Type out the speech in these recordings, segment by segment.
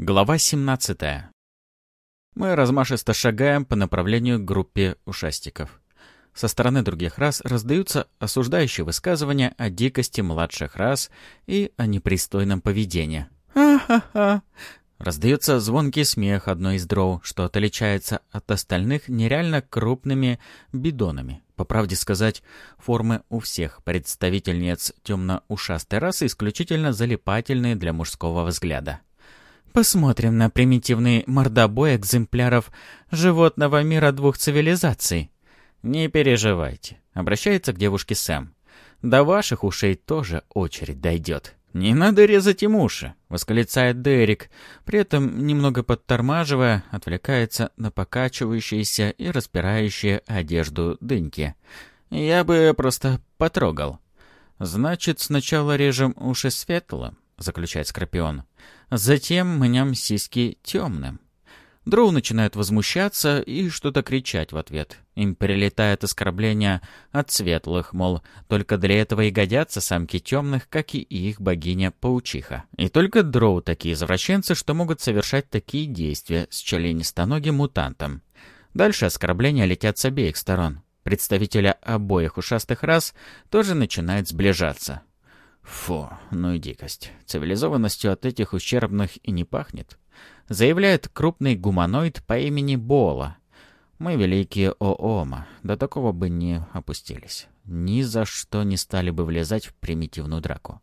Глава 17. Мы размашисто шагаем по направлению к группе ушастиков. Со стороны других рас раздаются осуждающие высказывания о дикости младших рас и о непристойном поведении. «Ха-ха-ха!» Раздается звонкий смех одной из дроу, что отличается от остальных нереально крупными бидонами. По правде сказать, формы у всех представительниц темно-ушастой расы исключительно залипательные для мужского взгляда. Посмотрим на примитивный мордобой экземпляров животного мира двух цивилизаций. Не переживайте, обращается к девушке Сэм. До ваших ушей тоже очередь дойдет. «Не надо резать им уши», — восклицает Дерек, при этом, немного подтормаживая, отвлекается на покачивающиеся и распирающие одежду дыньки. «Я бы просто потрогал». «Значит, сначала режем уши светлым», — заключает Скорпион. Затем мнем сиськи темным. Дроу начинают возмущаться и что-то кричать в ответ. Им прилетает оскорбление от светлых, мол, только для этого и годятся самки темных, как и их богиня-паучиха. И только дроу такие извращенцы, что могут совершать такие действия с членистоногим мутантом. Дальше оскорбления летят с обеих сторон. Представители обоих ушастых рас тоже начинают сближаться. Фу, ну и дикость. Цивилизованностью от этих ущербных и не пахнет. Заявляет крупный гуманоид по имени Бола. Мы великие Оома, до такого бы не опустились. Ни за что не стали бы влезать в примитивную драку.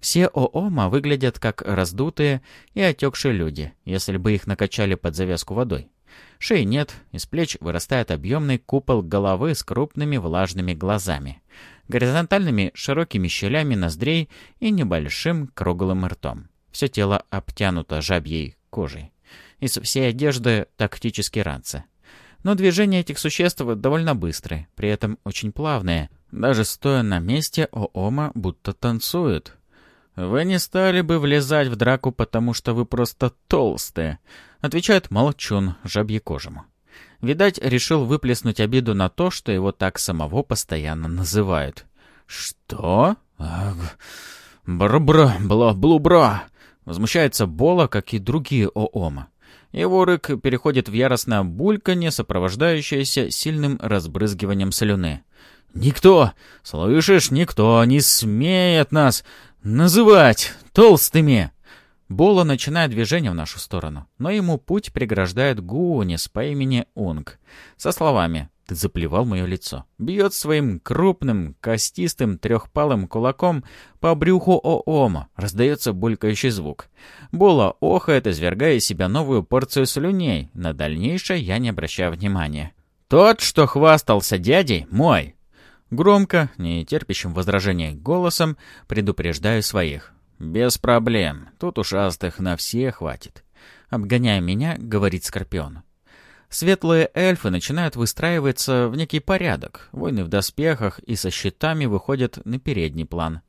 Все Оома выглядят как раздутые и отекшие люди, если бы их накачали под завязку водой. Шеи нет, из плеч вырастает объемный купол головы с крупными влажными глазами горизонтальными широкими щелями ноздрей и небольшим круглым ртом. Все тело обтянуто жабьей кожей. Из всей одежды тактические ранцы. Но движения этих существ довольно быстрые, при этом очень плавные. Даже стоя на месте, Оома будто танцует. «Вы не стали бы влезать в драку, потому что вы просто толстые», — отвечает молчун жабьекожему. Видать, решил выплеснуть обиду на то, что его так самого постоянно называют. «Что? Бра-бра, бла-блу-бра!» Возмущается Бола, как и другие ООМа. Его рык переходит в яростное бульканье, сопровождающееся сильным разбрызгиванием слюны. «Никто, слышишь, никто не смеет нас называть толстыми!» Бола начинает движение в нашу сторону, но ему путь преграждает Гуонис по имени Унг. Со словами «Ты заплевал мое лицо». Бьет своим крупным, костистым, трехпалым кулаком по брюху Оома. Раздается булькающий звук. Бола охает, извергая из себя новую порцию слюней. На дальнейшее я не обращаю внимания. «Тот, что хвастался дядей, мой!» Громко, не терпящим возражений голосом, предупреждаю своих. «Без проблем. Тут ушастых на все хватит». Обгоняя меня, говорит Скорпион. Светлые эльфы начинают выстраиваться в некий порядок. Войны в доспехах и со щитами выходят на передний план.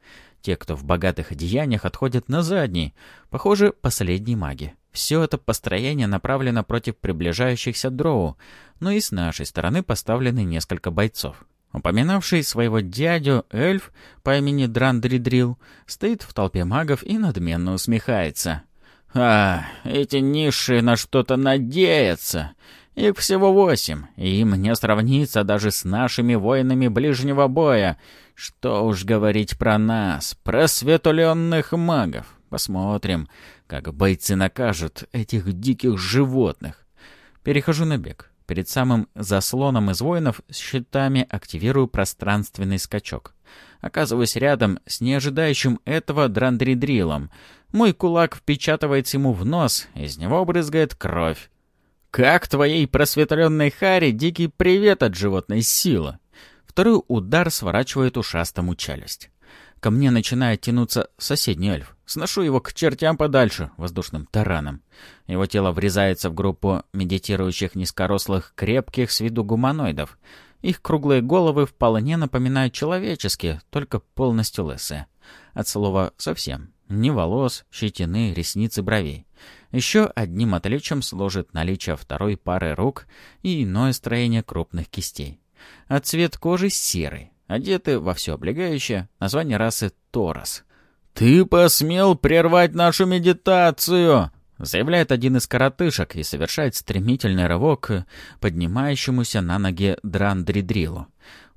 Те, кто в богатых одеяниях, отходят на задний. Похоже, последние маги. Все это построение направлено против приближающихся дроу, но и с нашей стороны поставлены несколько бойцов. Упоминавший своего дядю эльф по имени Драндридрил стоит в толпе магов и надменно усмехается. «А, эти низшие на что-то надеются. Их всего восемь, и им не сравнится даже с нашими воинами ближнего боя. Что уж говорить про нас, просветленных магов. Посмотрим, как бойцы накажут этих диких животных. Перехожу на бег. Перед самым заслоном из воинов с щитами активирую пространственный скачок. Оказываюсь рядом с неожидающим этого драндридрилом. Мой кулак впечатывается ему в нос, из него брызгает кровь. «Как твоей просветленной Харе дикий привет от животной силы!» Второй удар сворачивает ушастому челюсть. Ко мне начинает тянуться соседний эльф. Сношу его к чертям подальше, воздушным тараном. Его тело врезается в группу медитирующих низкорослых, крепких с виду гуманоидов. Их круглые головы вполне напоминают человеческие, только полностью лысые. От слова «совсем». Ни волос, щетины, ресниц и бровей. Еще одним отличием служит наличие второй пары рук и иное строение крупных кистей. А цвет кожи серый, одеты во все облегающее, название расы Торос. «Ты посмел прервать нашу медитацию!» заявляет один из коротышек и совершает стремительный рывок поднимающемуся на ноги Драндридрилу.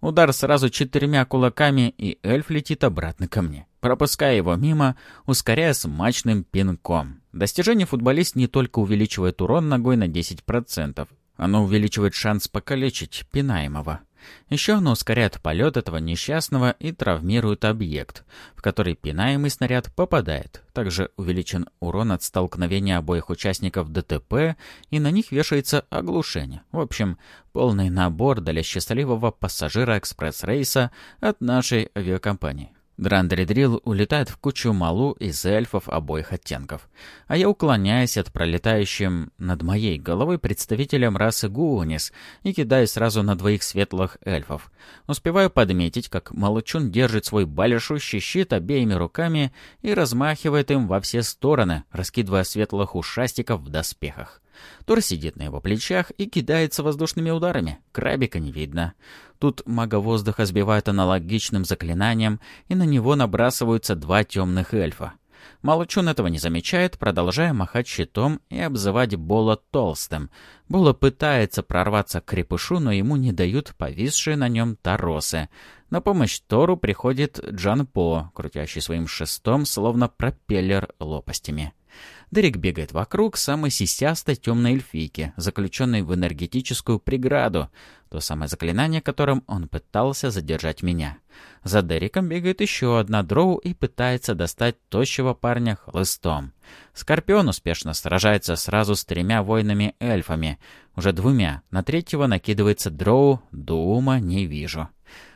Удар сразу четырьмя кулаками, и эльф летит обратно ко мне, пропуская его мимо, ускоряя смачным пинком. Достижение футболист не только увеличивает урон ногой на 10%, оно увеличивает шанс покалечить пинаемого. Еще оно ускоряет полет этого несчастного и травмирует объект, в который пинаемый снаряд попадает. Также увеличен урон от столкновения обоих участников ДТП, и на них вешается оглушение. В общем, полный набор для счастливого пассажира экспресс-рейса от нашей авиакомпании. Драндридрил улетает в кучу малу из эльфов обоих оттенков, а я уклоняюсь от пролетающим над моей головой представителем расы Гуунис и кидаю сразу на двоих светлых эльфов. Успеваю подметить, как Малучун держит свой большущий щит обеими руками и размахивает им во все стороны, раскидывая светлых ушастиков в доспехах. Тор сидит на его плечах и кидается воздушными ударами. Крабика не видно. Тут мага воздуха сбивают аналогичным заклинанием, и на него набрасываются два темных эльфа. Молчун этого не замечает, продолжая махать щитом и обзывать Бола толстым. Бола пытается прорваться к крепышу, но ему не дают повисшие на нем торосы. На помощь Тору приходит Джан По, крутящий своим шестом, словно пропеллер лопастями. Дерек бегает вокруг самой сисястой темной эльфийки, заключенной в энергетическую преграду, то самое заклинание, которым он пытался задержать меня. За Дереком бегает еще одна дроу и пытается достать тощего парня хлыстом. Скорпион успешно сражается сразу с тремя воинами-эльфами, уже двумя, на третьего накидывается дроу, Дума не вижу.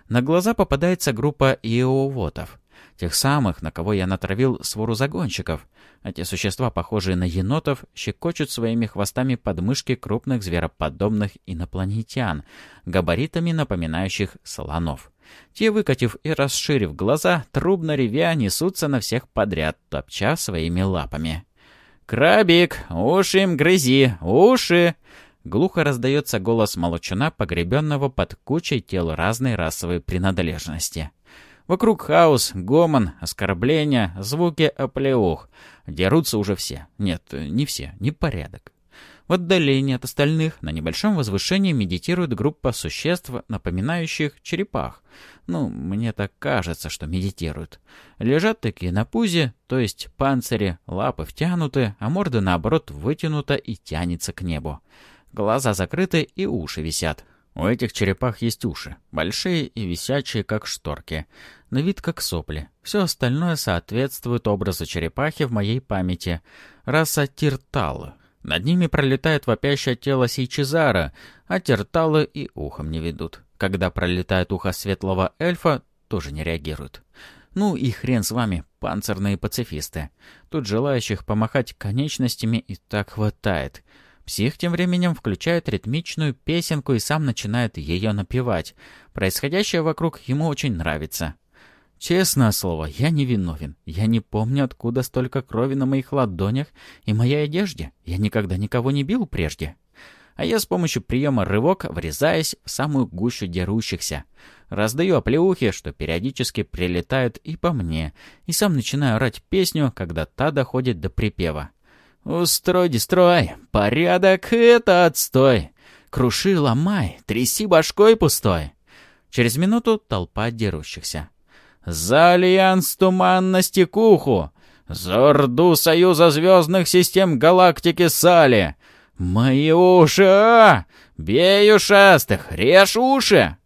На глаза попадается группа иовотов. Тех самых, на кого я натравил свору загонщиков. Эти существа, похожие на енотов, щекочут своими хвостами подмышки крупных звероподобных инопланетян, габаритами напоминающих слонов. Те, выкатив и расширив глаза, трубно ревя несутся на всех подряд, топча своими лапами. «Крабик! Уши им грызи! Уши!» Глухо раздается голос молочуна, погребенного под кучей тел разной расовой принадлежности. Вокруг хаос, гомон, оскорбления, звуки оплеух. Дерутся уже все. Нет, не все, не порядок. В отдалении от остальных на небольшом возвышении медитирует группа существ, напоминающих черепах. Ну, мне так кажется, что медитируют. Лежат такие на пузе, то есть панцири, лапы втянуты, а морда, наоборот, вытянута и тянется к небу. Глаза закрыты и уши висят. У этих черепах есть уши, большие и висячие, как шторки, на вид как сопли. Все остальное соответствует образу черепахи в моей памяти. Раса Тирталы. Над ними пролетает вопящее тело Сейчезара, а Тирталы и ухом не ведут. Когда пролетает ухо светлого эльфа, тоже не реагируют. Ну и хрен с вами, панцирные пацифисты. Тут желающих помахать конечностями и так хватает. Псих тем временем включает ритмичную песенку и сам начинает ее напевать. Происходящее вокруг ему очень нравится. Честное слово, я не виновен. Я не помню, откуда столько крови на моих ладонях и моей одежде. Я никогда никого не бил прежде. А я с помощью приема рывок врезаюсь в самую гущу дерущихся. Раздаю оплеухи, что периодически прилетают и по мне, и сам начинаю орать песню, когда та доходит до припева. «Устрой, дестрой! Порядок — это отстой! Круши, ломай, тряси башкой пустой!» Через минуту толпа дерущихся. «За альянс туманности Куху! За Орду Союза Звездных Систем Галактики Сали! Мои уши! А! Бей ушастых! Режь уши!»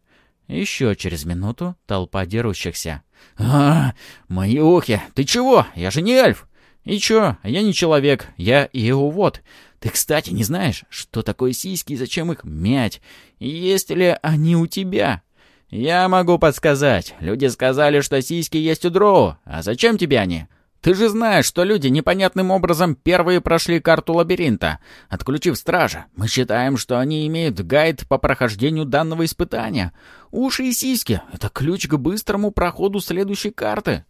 Еще через минуту толпа дерущихся. «А, мои ухи! Ты чего? Я же не эльф! «И чё? Я не человек, я вот. Ты, кстати, не знаешь, что такое сиськи и зачем их мять? Есть ли они у тебя?» «Я могу подсказать. Люди сказали, что сиськи есть у дроу. А зачем тебе они?» «Ты же знаешь, что люди непонятным образом первые прошли карту лабиринта, отключив стража. Мы считаем, что они имеют гайд по прохождению данного испытания. Уши и сиськи — это ключ к быстрому проходу следующей карты.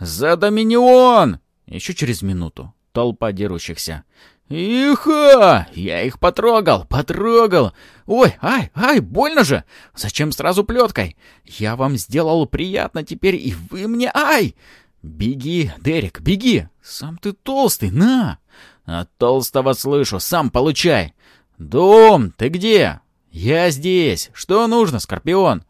За Доминион!» Еще через минуту. Толпа дерущихся. «Иха! Я их потрогал, потрогал! Ой, ай, ай, больно же! Зачем сразу плеткой? Я вам сделал приятно теперь, и вы мне... Ай! Беги, Дерек, беги! Сам ты толстый, на! От толстого слышу, сам получай. Дом, ты где? Я здесь. Что нужно, Скорпион?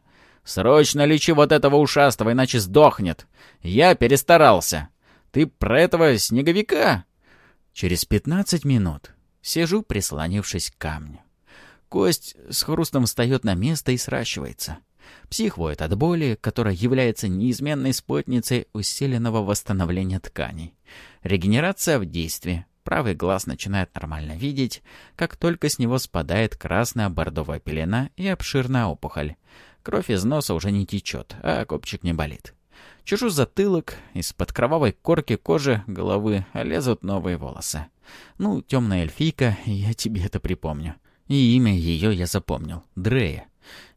Срочно лечи вот этого ушастого, иначе сдохнет. Я перестарался. Ты про этого снеговика? Через пятнадцать минут сижу, прислонившись к камню. Кость с хрустом встает на место и сращивается. Псих воет от боли, которая является неизменной спутницей усиленного восстановления тканей. Регенерация в действии. Правый глаз начинает нормально видеть, как только с него спадает красная бордовая пелена и обширная опухоль. Кровь из носа уже не течет, а копчик не болит. Чешу затылок, из-под кровавой корки кожи головы лезут новые волосы. Ну, темная эльфийка, я тебе это припомню. И имя ее я запомнил. Дрея.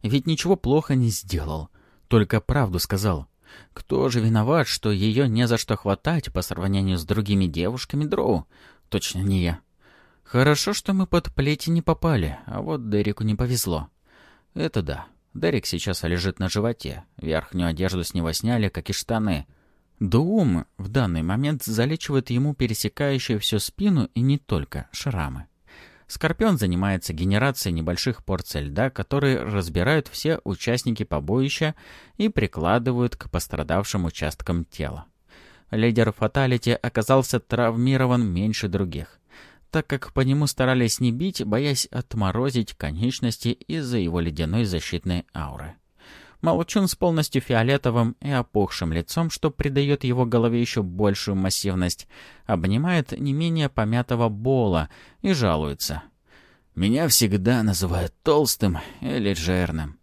Ведь ничего плохо не сделал. Только правду сказал. Кто же виноват, что ее не за что хватать по сравнению с другими девушками Дроу? Точно не я. Хорошо, что мы под плети не попали, а вот Дереку не повезло. Это да. Дерек сейчас лежит на животе. Верхнюю одежду с него сняли, как и штаны. Дуум в данный момент залечивает ему пересекающие всю спину и не только шрамы. Скорпион занимается генерацией небольших порций льда, которые разбирают все участники побоища и прикладывают к пострадавшим участкам тела. Лидер Фаталити оказался травмирован меньше других, так как по нему старались не бить, боясь отморозить конечности из-за его ледяной защитной ауры. Молчун с полностью фиолетовым и опухшим лицом, что придает его голове еще большую массивность, обнимает не менее помятого Бола и жалуется. «Меня всегда называют толстым или жирным.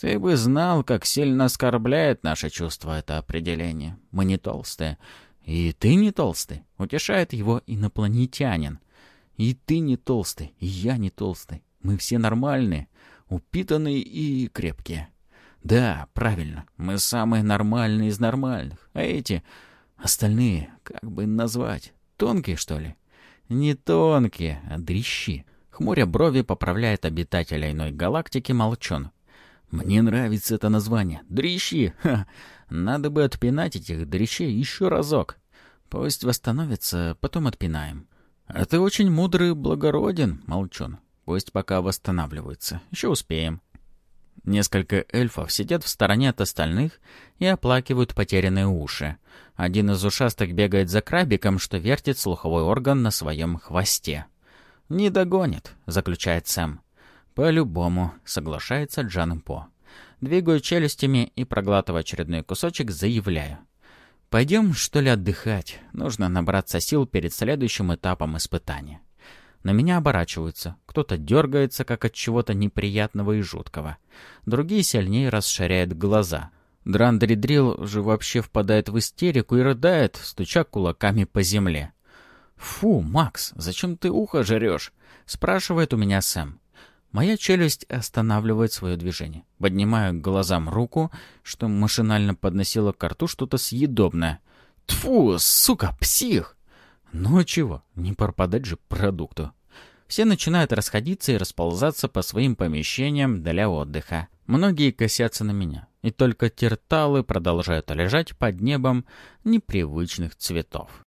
Ты бы знал, как сильно оскорбляет наше чувство это определение. Мы не толстые. И ты не толстый», — утешает его инопланетянин. «И ты не толстый, и я не толстый. Мы все нормальные, упитанные и крепкие». Да, правильно, мы самые нормальные из нормальных. А эти, остальные, как бы назвать, тонкие, что ли? Не тонкие, а дрищи. Хмуря брови поправляет обитателя иной галактики Молчон. Мне нравится это название. Дрищи! Ха! Надо бы отпинать этих дрищей еще разок. Пусть восстановятся, потом отпинаем. А ты очень мудрый благороден, Молчон. Пусть пока восстанавливаются. Еще успеем. Несколько эльфов сидят в стороне от остальных и оплакивают потерянные уши. Один из ушастых бегает за крабиком, что вертит слуховой орган на своем хвосте. «Не догонит», — заключает Сэм. «По-любому», — соглашается Джан По. Двигаю челюстями и, проглатывая очередной кусочек, заявляю. «Пойдем, что ли, отдыхать? Нужно набраться сил перед следующим этапом испытания». На меня оборачиваются. Кто-то дергается, как от чего-то неприятного и жуткого. Другие сильнее расширяют глаза. Драндридрил же вообще впадает в истерику и рыдает, стуча кулаками по земле. «Фу, Макс, зачем ты ухо жрешь?» — спрашивает у меня Сэм. Моя челюсть останавливает свое движение. Поднимаю к глазам руку, что машинально подносила к рту что-то съедобное. «Тьфу, сука, псих!» Ну а чего, не пропадать же продукту. Все начинают расходиться и расползаться по своим помещениям для отдыха. Многие косятся на меня, и только терталы продолжают лежать под небом непривычных цветов.